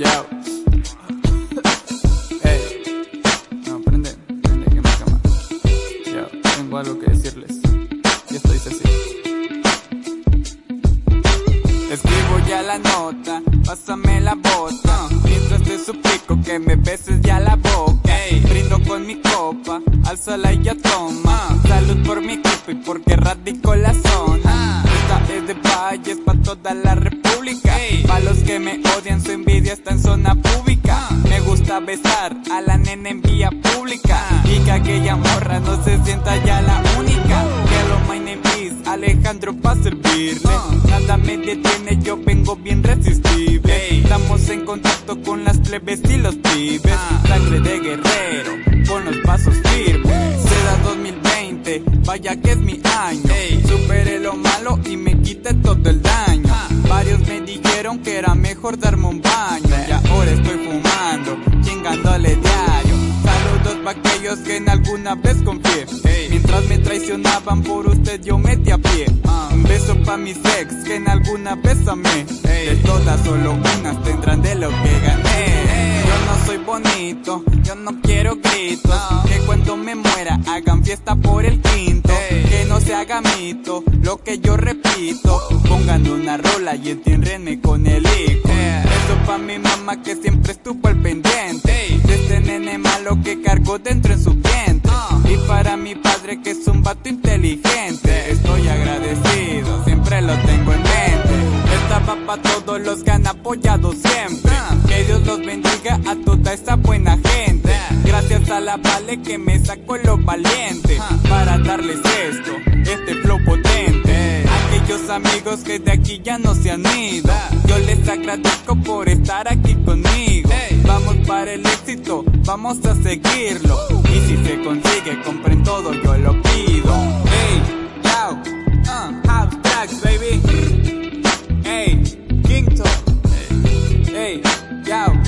Yo. Hey. No, prende, prende que me cama. Yo, tengo algo que decirles. Y esto dice así. Escribo ya la nota, pásame la bota. Mientras te suplico que me beses ya la boca. Brindo con mi copa, alzala y ya toma. Valles pa' toda la república. Pa' los que me odian, su envidia está en zona pública. Me gusta besar a la nena en vía pública. Y que aquella morra no se sienta ya la única. Hello, my name is Alejandro pa' servirle. Nada me detiene, yo vengo bien resistible. Estamos en contacto con las plebes y los pibes. Sangre de guerrero, con los pasos firmes. Será 2020, vaya que es mi año. Dijeron que era mejor darme un baño. Y ahora estoy fumando, chingándole diario. Saludos pa' aquellos que en alguna vez confié. Mientras me traicionaban por usted yo metí a pie. Un beso pa' mis ex que en alguna vez amé. De todas solo unas tendrán de lo que gané. Yo no soy bonito, yo no quiero gritos. Que cuando me hagan fiesta por el quinto. Que no se haga mito, lo que yo repito. Pongan una rola y entiérrenme con el hijo. Eso pa' mi mamá que siempre estuvo al pendiente. De este nene malo que cargo dentro en su vientre. Y para mi padre que es un vato inteligente. Estoy agradecido, siempre lo tengo en mente. Esta va pa' todos los que han apoyado siempre. Que Dios los bendiga a toda esta buena gente. Gracias a la Vale que me sacó lo valiente para darles esto, este flow potente. Aquellos amigos que de aquí ya no se han ido, yo les agradezco por estar aquí conmigo. Vamos para el éxito, vamos a seguirlo. Y si se consigue, compren todo, yo lo pido. Hey, yo, half uh, tracks, baby. Hey, King Hey, yo.